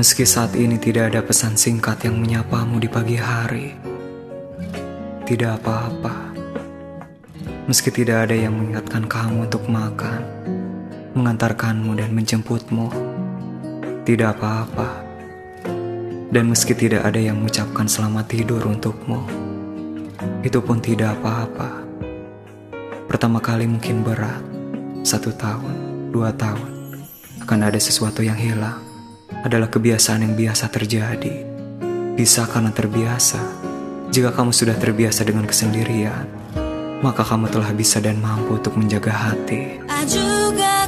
Meski saat ini tidak ada pesan singkat yang menyapamu di pagi hari, tidak apa-apa. Meski tidak ada yang mengingatkan kamu untuk makan, mengantarkanmu dan menjemputmu, tidak apa-apa. Dan meski tidak ada yang mengucapkan selamat tidur untukmu, itu pun tidak apa-apa. Pertama kali mungkin berat, satu tahun, dua tahun, akan ada sesuatu yang hilang adalah kebiasaan yang biasa terjadi. Bisa karena terbiasa. Jika kamu sudah terbiasa dengan kesendirian, maka kamu telah bisa dan mampu untuk menjaga hati. I juga